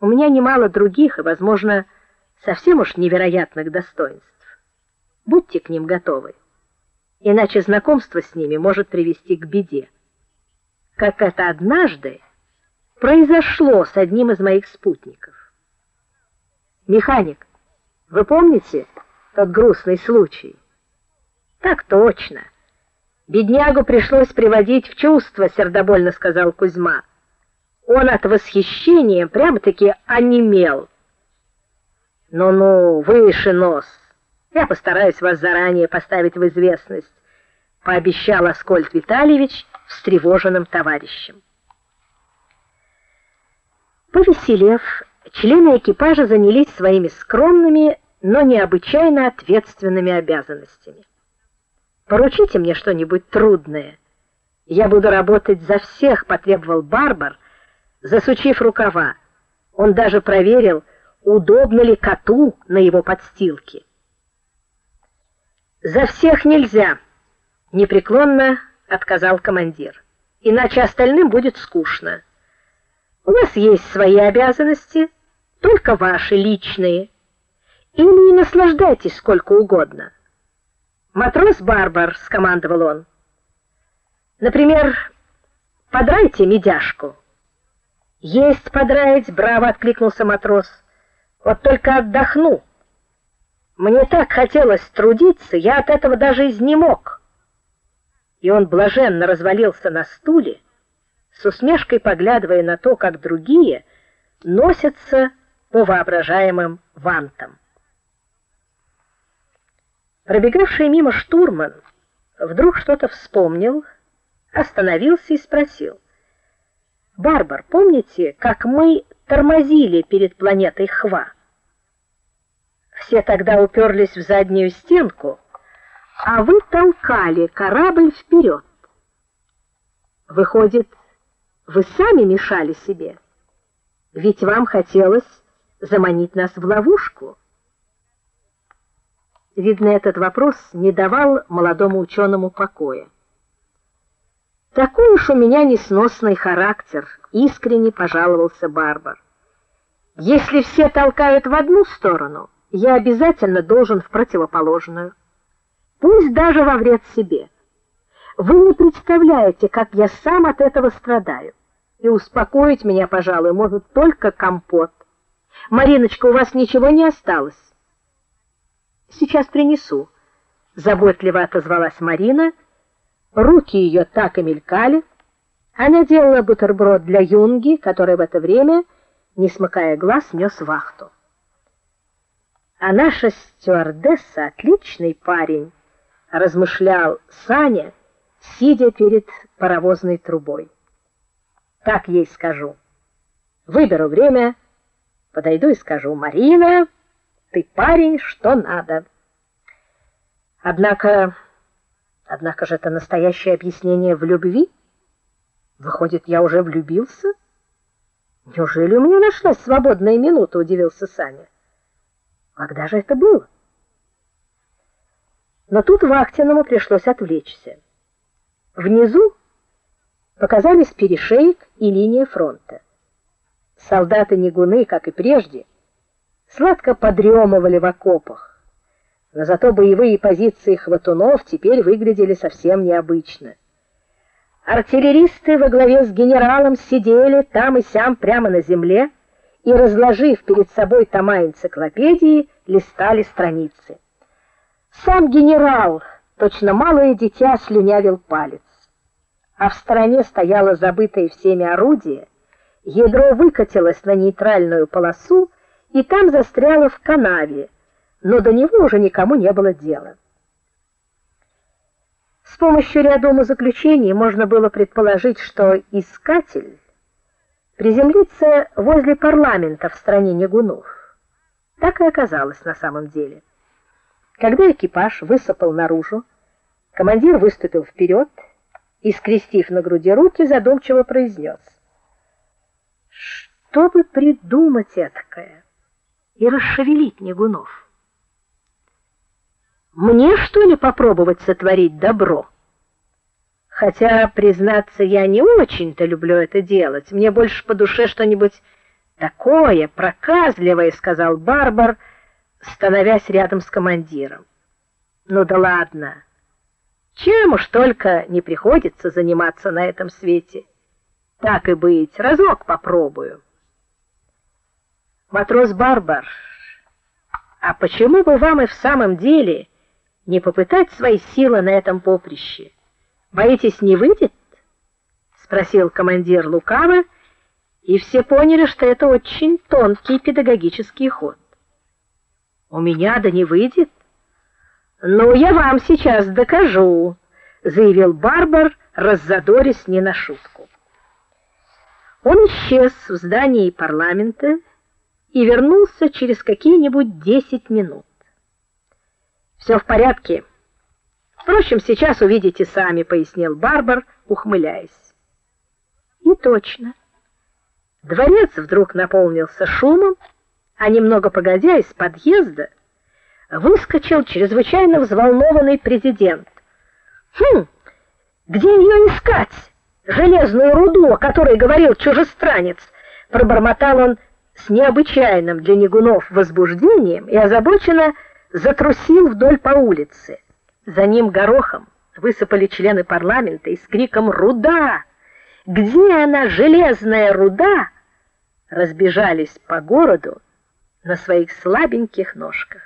У меня немало других и, возможно, совсем уж невероятных достоинств. Будьте к ним готовы. Иначе знакомство с ними может привести к беде. Как это однажды произошло с одним из моих спутников. Механик, вы помните тот грустный случай? Так точно. Беднягу пришлось приводить в чувство, сердобольно сказал Кузьма. Он от восхищения прямо-таки онемел. Ну-ну, выше нос. Я постараюсь вас заранее поставить в известность, пообещал Аскольд Витальевич встревоженным товарищам. Повеселев, члены экипажа занялись своими скромными, но необычайно ответственными обязанностями. Поручите мне что-нибудь трудное. Я буду работать за всех, потребовал Барбар, засучив рукава. Он даже проверил, удобно ли коту на его подстилке. За всех нельзя, непреклонно отказал командир. Иначе остальным будет скучно. У нас есть свои обязанности, только ваши личные. Ими наслаждайтесь сколько угодно. Матрос Барбар, скомандовал он. Например, подрайте медяшку. Есть подраить, браво откликнулся матрос. Вот только отдохну. Мне так хотелось трудиться, я от этого даже изнемог. И он блаженно развалился на стуле, с усмешкой поглядывая на то, как другие носятся по воображаемым вантам. Пробегавший мимо штурман вдруг что-то вспомнил, остановился и спросил: "Барбар, помните, как мы тормозили перед планетой Хва?" Все тогда уперлись в заднюю стенку, а вы толкали корабль вперед. Выходит, вы сами мешали себе. Ведь вам хотелось заманить нас в ловушку. Видно, этот вопрос не давал молодому ученому покоя. Такой уж у меня несносный характер, искренне пожаловался Барбар. Если все толкают в одну сторону, я обязательно должен в противоположную. Пусть даже во вред себе. Вы не представляете, как я сам от этого страдаю. И успокоить меня, пожалуй, может только компот. Мариночка, у вас ничего не осталось? Сейчас принесу, заботливо отозвалась Марина. Руки ее так и мелькали. Она делала бутерброд для Юнги, который в это время, не смыкая глаз, нес вахту. А наша стюардесса отличный парень, размышлял Саня, сидя перед паровозной трубой. Так ей скажу. Выберу время, подойду и скажу: "Марина, ты парень, что надо". Однако однако же это настоящее объяснение в любви. Выходит, я уже влюбился? Неужели у меня нашлась свободная минута, удивился Саня. Когда же это было? Но тут Вахтиному пришлось отвлечься. Внизу показались перешейк и линия фронта. Солдаты-нигуны, как и прежде, сладко подремывали в окопах. Но зато боевые позиции хватунов теперь выглядели совсем необычно. Артиллеристы во главе с генералом сидели там и сям прямо на земле и разложив перед собой тома энциклопедии, листали страницы. Сам генерал, точно малое дитя, слюнявил палец. А в стороне стояло забытое всеми орудие, ядро выкатилось на нейтральную полосу и там застряло в канаве, но до него уже никому не было дела. С помощью ряда умозаключений можно было предположить, что искатель приземлится возле парламента в стране негунов. Так и оказалось на самом деле. Когда экипаж высыпал наружу, командир выступил вперед и, скрестив на груди руки, задумчиво произнес. Что бы придумать этакое и расшевелить негунов? Мне что ли попробовать сотворить добро? Хотя, признаться, я не очень-то люблю это делать. Мне больше по душе что-нибудь Такое проказливое, сказал Барбар, становясь рядом с командиром. Ну да ладно. Чем уж только не приходится заниматься на этом свете. Так и быть, разок попробую. Матрос Барбар, а почему бы вам и в самом деле не попытать свои силы на этом поприще? Боитесь, не выйдет? спросил командир лукаво, и все поняли, что это очень тонкий педагогический ход. У меня да не выйдет. Ну, я вам сейчас докажу, заявил Барбар, раззадорясь не на шутку. Он исчез в здании парламента и вернулся через какие-нибудь десять минут. «Все в порядке. Впрочем, сейчас увидите сами, пояснил Барбар, ухмыляясь. И точно. Дворец вдруг наполнился шумом, а немного погодя из подъезда выскочил чрезвычайно взволнованный президент. Хм. Где ее искать? Железную руду, о которой говорил чужестранец, пробормотал он с необычайным для негунов возбуждением и озабоченно затрусил вдоль по улице. За ним горохом высыпали члены парламента и с криком «Руда! Где она, железная руда?» разбежались по городу на своих слабеньких ножках.